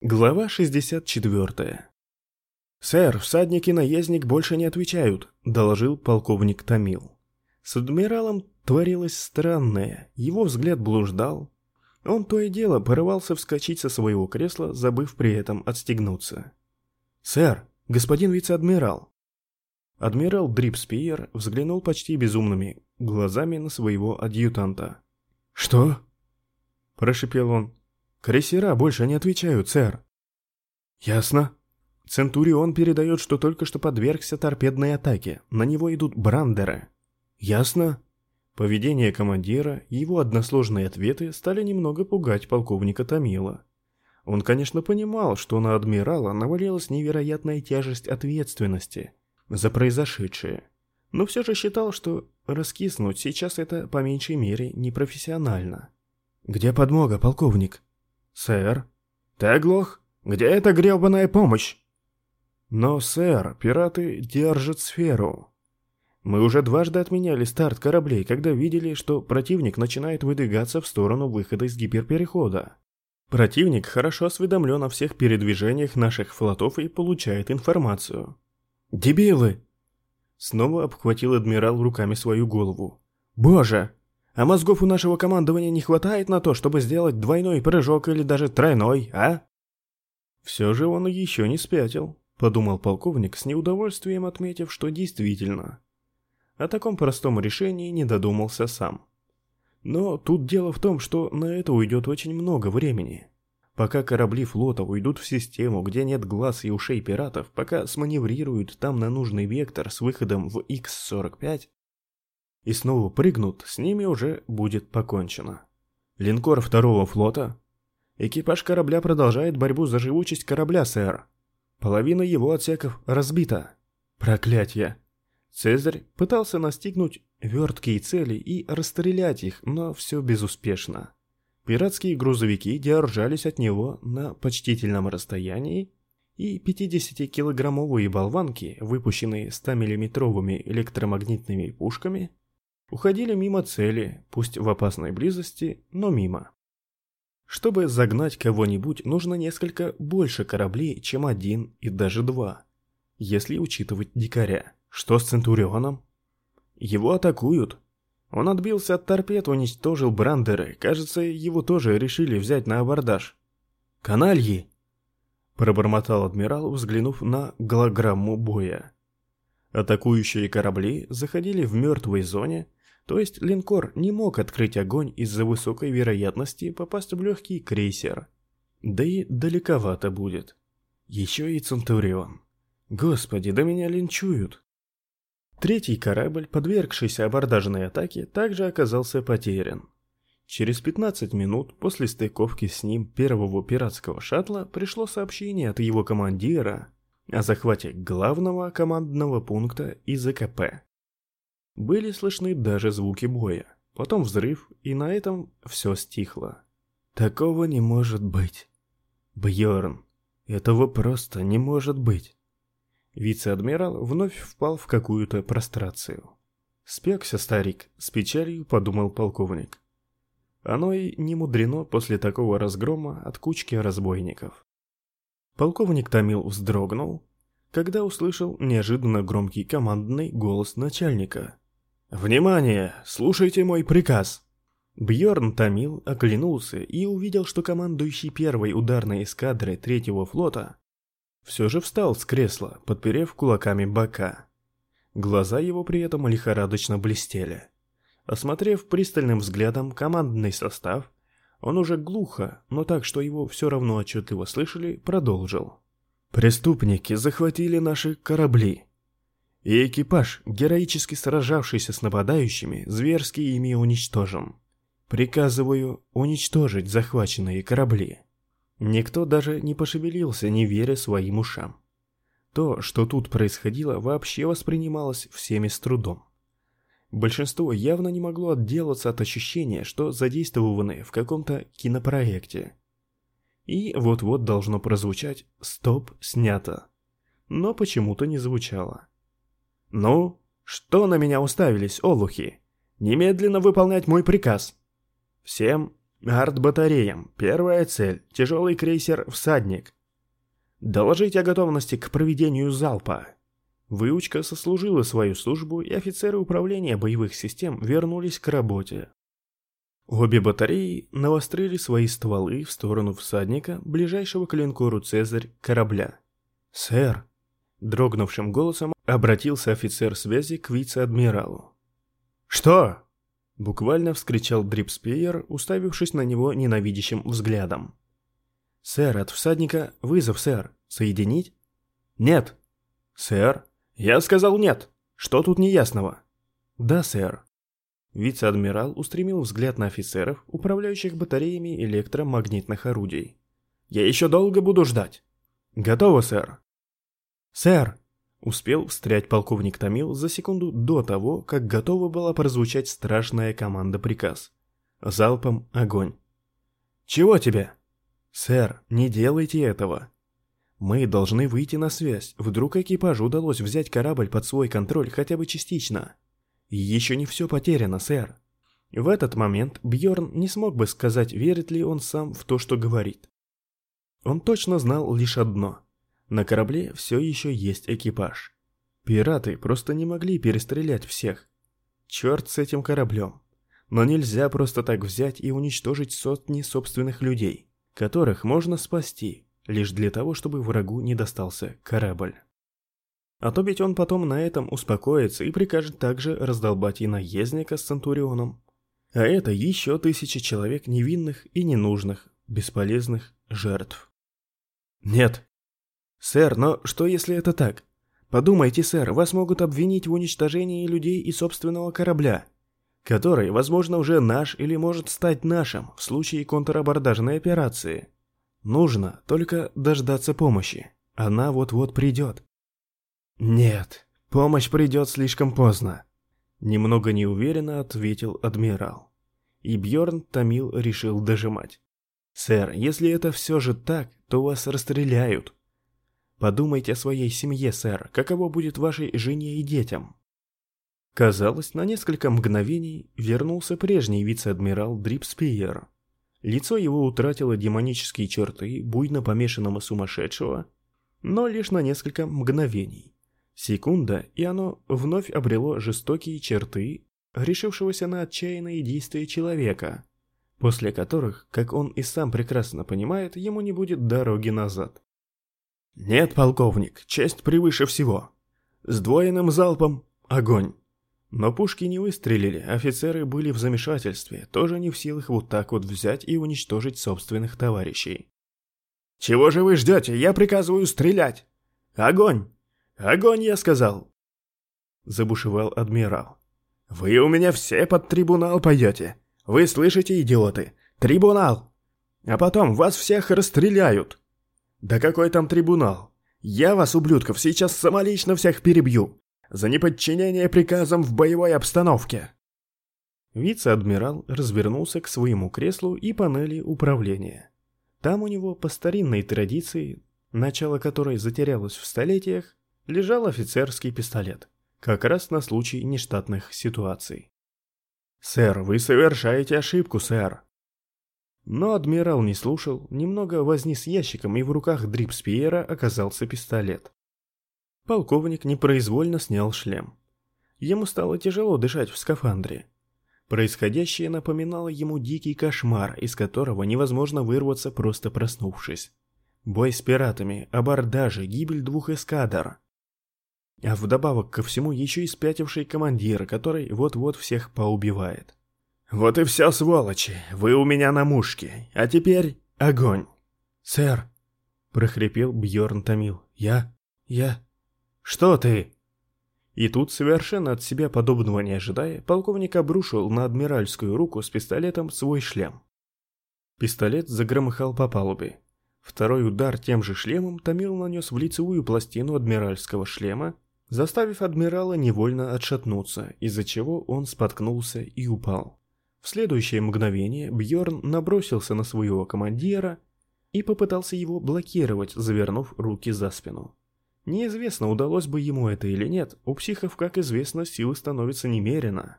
Глава 64. «Сэр, всадник и наездник больше не отвечают», — доложил полковник Томил. С адмиралом творилось странное, его взгляд блуждал. Он то и дело порывался вскочить со своего кресла, забыв при этом отстегнуться. «Сэр, господин вице-адмирал!» Адмирал Дрипспиер взглянул почти безумными глазами на своего адъютанта. «Что?» – прошепел он. Крейсера больше не отвечают, сэр. Ясно. Центурион передает, что только что подвергся торпедной атаке. На него идут брандеры. Ясно. Поведение командира и его односложные ответы стали немного пугать полковника Томила. Он, конечно, понимал, что на адмирала навалилась невероятная тяжесть ответственности за произошедшее, но все же считал, что раскиснуть сейчас это по меньшей мере непрофессионально. «Где подмога, полковник?» «Сэр?» «Ты оглох? Где эта гребаная помощь?» «Но, сэр, пираты держат сферу. Мы уже дважды отменяли старт кораблей, когда видели, что противник начинает выдвигаться в сторону выхода из гиперперехода. Противник хорошо осведомлен о всех передвижениях наших флотов и получает информацию». «Дебилы!» Снова обхватил адмирал руками свою голову. «Боже! А мозгов у нашего командования не хватает на то, чтобы сделать двойной прыжок или даже тройной, а? Все же он еще не спятил, подумал полковник с неудовольствием отметив, что действительно. О таком простом решении не додумался сам. Но тут дело в том, что на это уйдет очень много времени. Пока корабли флота уйдут в систему, где нет глаз и ушей пиратов, пока сманеврируют там на нужный вектор с выходом в X-45, и снова прыгнут, с ними уже будет покончено. Линкор второго флота. Экипаж корабля продолжает борьбу за живучесть корабля, сэр. Половина его отсеков разбита. Проклятье. Цезарь пытался настигнуть верткие цели и расстрелять их, но все безуспешно. Пиратские грузовики держались от него на почтительном расстоянии, и 50-килограммовые болванки, выпущенные 100-миллиметровыми электромагнитными пушками, уходили мимо цели, пусть в опасной близости, но мимо. Чтобы загнать кого-нибудь, нужно несколько больше кораблей, чем один и даже два. Если учитывать дикаря. Что с Центурионом? Его атакуют. Он отбился от торпед, уничтожил брандеры. Кажется, его тоже решили взять на абордаж. «Канальи!» Пробормотал адмирал, взглянув на голограмму боя. Атакующие корабли заходили в мертвой зоне, то есть линкор не мог открыть огонь из-за высокой вероятности попасть в легкий крейсер. Да и далековато будет. Еще и Центурион. Господи, да меня линчуют. Третий корабль, подвергшийся абордажной атаке, также оказался потерян. Через 15 минут после стыковки с ним первого пиратского шаттла пришло сообщение от его командира о захвате главного командного пункта из АКП. Были слышны даже звуки боя. Потом взрыв, и на этом все стихло. Такого не может быть. Бьорн, этого просто не может быть. Вице-адмирал вновь впал в какую-то прострацию. Спекся старик, с печалью подумал полковник. Оно и не мудрено после такого разгрома от кучки разбойников. Полковник Томил вздрогнул, когда услышал неожиданно громкий командный голос начальника. «Внимание! Слушайте мой приказ!» Бьорн Томил оглянулся и увидел, что командующий первой ударной эскадрой третьего флота все же встал с кресла, подперев кулаками бока. Глаза его при этом лихорадочно блестели. Осмотрев пристальным взглядом командный состав, он уже глухо, но так, что его все равно отчетливо слышали, продолжил. «Преступники захватили наши корабли и экипаж, героически сражавшийся с нападающими, зверски ими уничтожен. Приказываю уничтожить захваченные корабли. Никто даже не пошевелился, не веря своим ушам. То, что тут происходило, вообще воспринималось всеми с трудом. Большинство явно не могло отделаться от ощущения, что задействованы в каком-то кинопроекте. И вот-вот должно прозвучать «Стоп, снято». Но почему-то не звучало. «Ну, что на меня уставились, олухи? Немедленно выполнять мой приказ!» Всем Арт-батареям. Первая цель. Тяжелый крейсер «Всадник». Доложить о готовности к проведению залпа. Выучка сослужила свою службу, и офицеры управления боевых систем вернулись к работе. Обе батареи навострили свои стволы в сторону всадника, ближайшего к линкору «Цезарь» корабля. «Сэр!» — дрогнувшим голосом обратился офицер связи к вице-адмиралу. «Что?» — буквально вскричал Дрипспеер, уставившись на него ненавидящим взглядом. «Сэр, от всадника вызов, сэр. Соединить?» «Нет». «Сэр?» «Я сказал нет. Что тут неясного?» «Да, сэр». Вице-адмирал устремил взгляд на офицеров, управляющих батареями электромагнитных орудий. «Я еще долго буду ждать». «Готово, сэр». «Сэр!» — успел встрять полковник Томил за секунду до того, как готова была прозвучать страшная команда-приказ. Залпом огонь. «Чего тебе?» «Сэр, не делайте этого!» Мы должны выйти на связь. Вдруг экипажу удалось взять корабль под свой контроль хотя бы частично. еще не все потеряно, сэр. В этот момент Бьорн не смог бы сказать, верит ли он сам в то, что говорит. Он точно знал лишь одно. На корабле все еще есть экипаж. Пираты просто не могли перестрелять всех. Черт с этим кораблем. Но нельзя просто так взять и уничтожить сотни собственных людей, которых можно спасти, лишь для того, чтобы врагу не достался корабль. А то ведь он потом на этом успокоится и прикажет также раздолбать и наездника с Центурионом. А это еще тысячи человек невинных и ненужных, бесполезных жертв. Нет. Сэр, но что если это так? Подумайте, сэр, вас могут обвинить в уничтожении людей и собственного корабля, который, возможно, уже наш или может стать нашим в случае контрабордажной операции. Нужно только дождаться помощи. Она вот-вот придет. Нет, помощь придет слишком поздно. Немного неуверенно ответил адмирал. И Бьорн Томил решил дожимать. Сэр, если это все же так, то вас расстреляют. Подумайте о своей семье, сэр. Каково будет вашей жене и детям? Казалось, на несколько мгновений вернулся прежний вице-адмирал Дрипспиер. Лицо его утратило демонические черты буйно помешанного сумасшедшего, но лишь на несколько мгновений. Секунда, и оно вновь обрело жестокие черты решившегося на отчаянные действия человека, после которых, как он и сам прекрасно понимает, ему не будет дороги назад. «Нет, полковник, честь превыше всего. С двойным залпом огонь!» Но пушки не выстрелили, офицеры были в замешательстве, тоже не в силах вот так вот взять и уничтожить собственных товарищей. «Чего же вы ждете? Я приказываю стрелять! Огонь! Огонь, я сказал!» Забушевал адмирал. «Вы у меня все под трибунал пойдете! Вы слышите, идиоты? Трибунал! А потом вас всех расстреляют!» «Да какой там трибунал? Я вас, ублюдков, сейчас самолично всех перебью! за неподчинение приказам в боевой обстановке. Вице-адмирал развернулся к своему креслу и панели управления. Там у него по старинной традиции, начало которой затерялось в столетиях, лежал офицерский пистолет, как раз на случай нештатных ситуаций. «Сэр, вы совершаете ошибку, сэр!» Но адмирал не слушал, немного возни с ящиком, и в руках Дрипспиера оказался пистолет. Полковник непроизвольно снял шлем. Ему стало тяжело дышать в скафандре. Происходящее напоминало ему дикий кошмар, из которого невозможно вырваться, просто проснувшись. Бой с пиратами, абордажи, гибель двух эскадр. А вдобавок ко всему еще и спятивший командир, который вот-вот всех поубивает. «Вот и все, сволочи! Вы у меня на мушке! А теперь огонь!» «Сэр!» — прохрипел Бьорн Томил. «Я... я...» «Что ты?» И тут, совершенно от себя подобного не ожидая, полковник обрушил на адмиральскую руку с пистолетом свой шлем. Пистолет загромыхал по палубе. Второй удар тем же шлемом Томил нанес в лицевую пластину адмиральского шлема, заставив адмирала невольно отшатнуться, из-за чего он споткнулся и упал. В следующее мгновение Бьорн набросился на своего командира и попытался его блокировать, завернув руки за спину. Неизвестно, удалось бы ему это или нет, у психов, как известно, силы становятся немерено.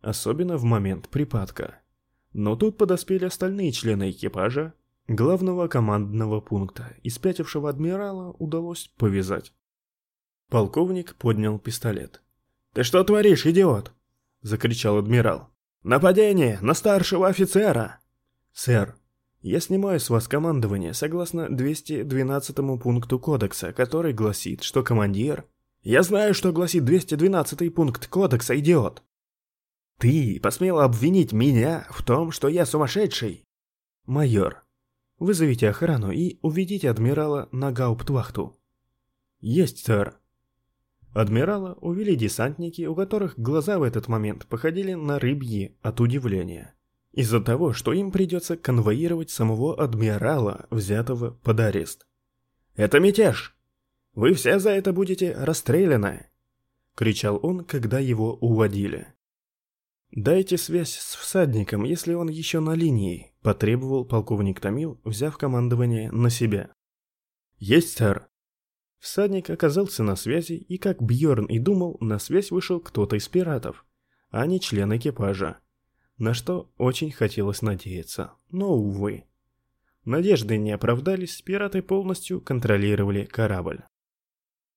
Особенно в момент припадка. Но тут подоспели остальные члены экипажа, главного командного пункта, и спятившего адмирала удалось повязать. Полковник поднял пистолет. «Ты что творишь, идиот?» — закричал адмирал. «Нападение на старшего офицера!» «Сэр, я снимаю с вас командование согласно 212 пункту кодекса, который гласит, что командир... Я знаю, что гласит 212 пункт кодекса, идиот. Ты посмел обвинить меня в том, что я сумасшедший? Майор, вызовите охрану и уведите адмирала на гауптвахту. Есть, сэр. Адмирала увели десантники, у которых глаза в этот момент походили на рыбьи от удивления. Из-за того, что им придется конвоировать самого адмирала, взятого под арест. «Это мятеж! Вы все за это будете расстреляны!» — кричал он, когда его уводили. «Дайте связь с всадником, если он еще на линии», — потребовал полковник Томил, взяв командование на себя. «Есть, сэр». Всадник оказался на связи, и, как Бьорн и думал, на связь вышел кто-то из пиратов, а не член экипажа на что очень хотелось надеяться, но увы. Надежды не оправдались, пираты полностью контролировали корабль.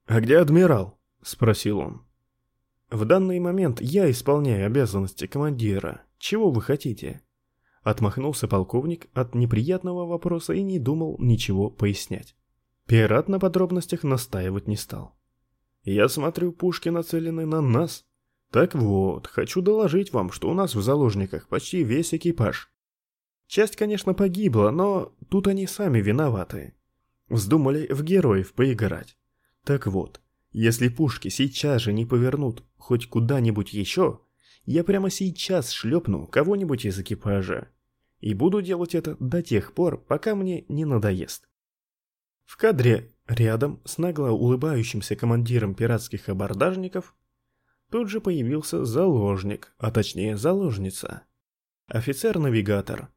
«А где адмирал?» – спросил он. «В данный момент я исполняю обязанности командира. Чего вы хотите?» Отмахнулся полковник от неприятного вопроса и не думал ничего пояснять. Пират на подробностях настаивать не стал. «Я смотрю, пушки нацелены на нас», так вот, хочу доложить вам, что у нас в заложниках почти весь экипаж. Часть, конечно, погибла, но тут они сами виноваты. Вздумали в героев поиграть. Так вот, если пушки сейчас же не повернут хоть куда-нибудь еще, я прямо сейчас шлепну кого-нибудь из экипажа. И буду делать это до тех пор, пока мне не надоест. В кадре рядом с нагло улыбающимся командиром пиратских абордажников Тут же появился заложник, а точнее заложница. Офицер-навигатор.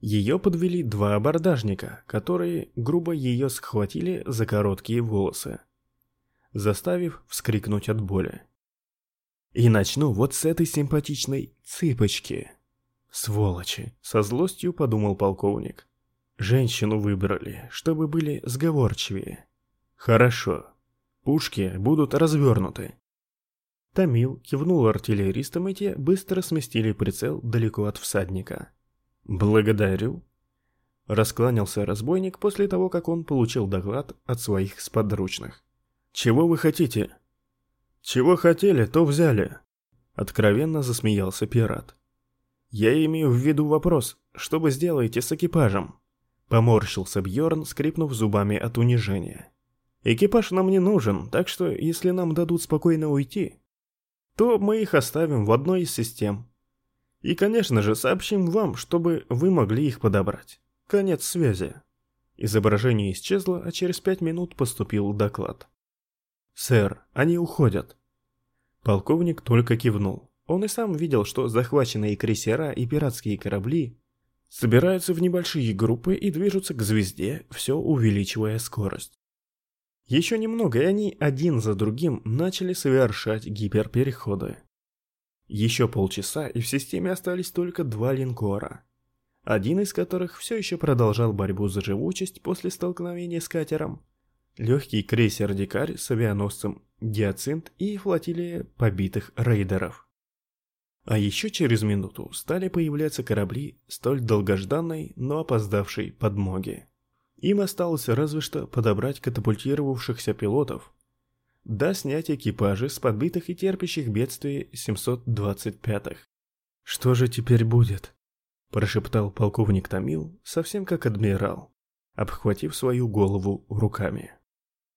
Ее подвели два абордажника, которые грубо ее схватили за короткие волосы, заставив вскрикнуть от боли. И начну вот с этой симпатичной цыпочки. Сволочи, со злостью подумал полковник. Женщину выбрали, чтобы были сговорчивее. Хорошо. Пушки будут развернуты. Тамил кивнул артиллеристам, и те быстро сместили прицел далеко от всадника. «Благодарю», — раскланялся разбойник после того, как он получил доклад от своих сподручных. «Чего вы хотите?» «Чего хотели, то взяли», — откровенно засмеялся пират. «Я имею в виду вопрос, что вы сделаете с экипажем?» Поморщился Бьорн, скрипнув зубами от унижения. «Экипаж нам не нужен, так что если нам дадут спокойно уйти, то мы их оставим в одной из систем. И, конечно же, сообщим вам, чтобы вы могли их подобрать. Конец связи. Изображение исчезло, а через пять минут поступил доклад. «Сэр, они уходят». Полковник только кивнул. Он и сам видел, что захваченные крейсера и пиратские корабли собираются в небольшие группы и движутся к звезде, все увеличивая скорость. Еще немного, и они один за другим начали совершать гиперпереходы. Еще полчаса, и в системе остались только два линкора. Один из которых все еще продолжал борьбу за живучесть после столкновения с катером. Легкий крейсер «Дикарь» с авианосцем «Гиацинт» и флотилия побитых рейдеров. А еще через минуту стали появляться корабли столь долгожданной, но опоздавшей подмоги. Им осталось разве что подобрать катапультировавшихся пилотов, да снять экипажи с подбитых и терпящих бедствий 725-х. «Что же теперь будет?» – прошептал полковник Томил, совсем как адмирал, обхватив свою голову руками.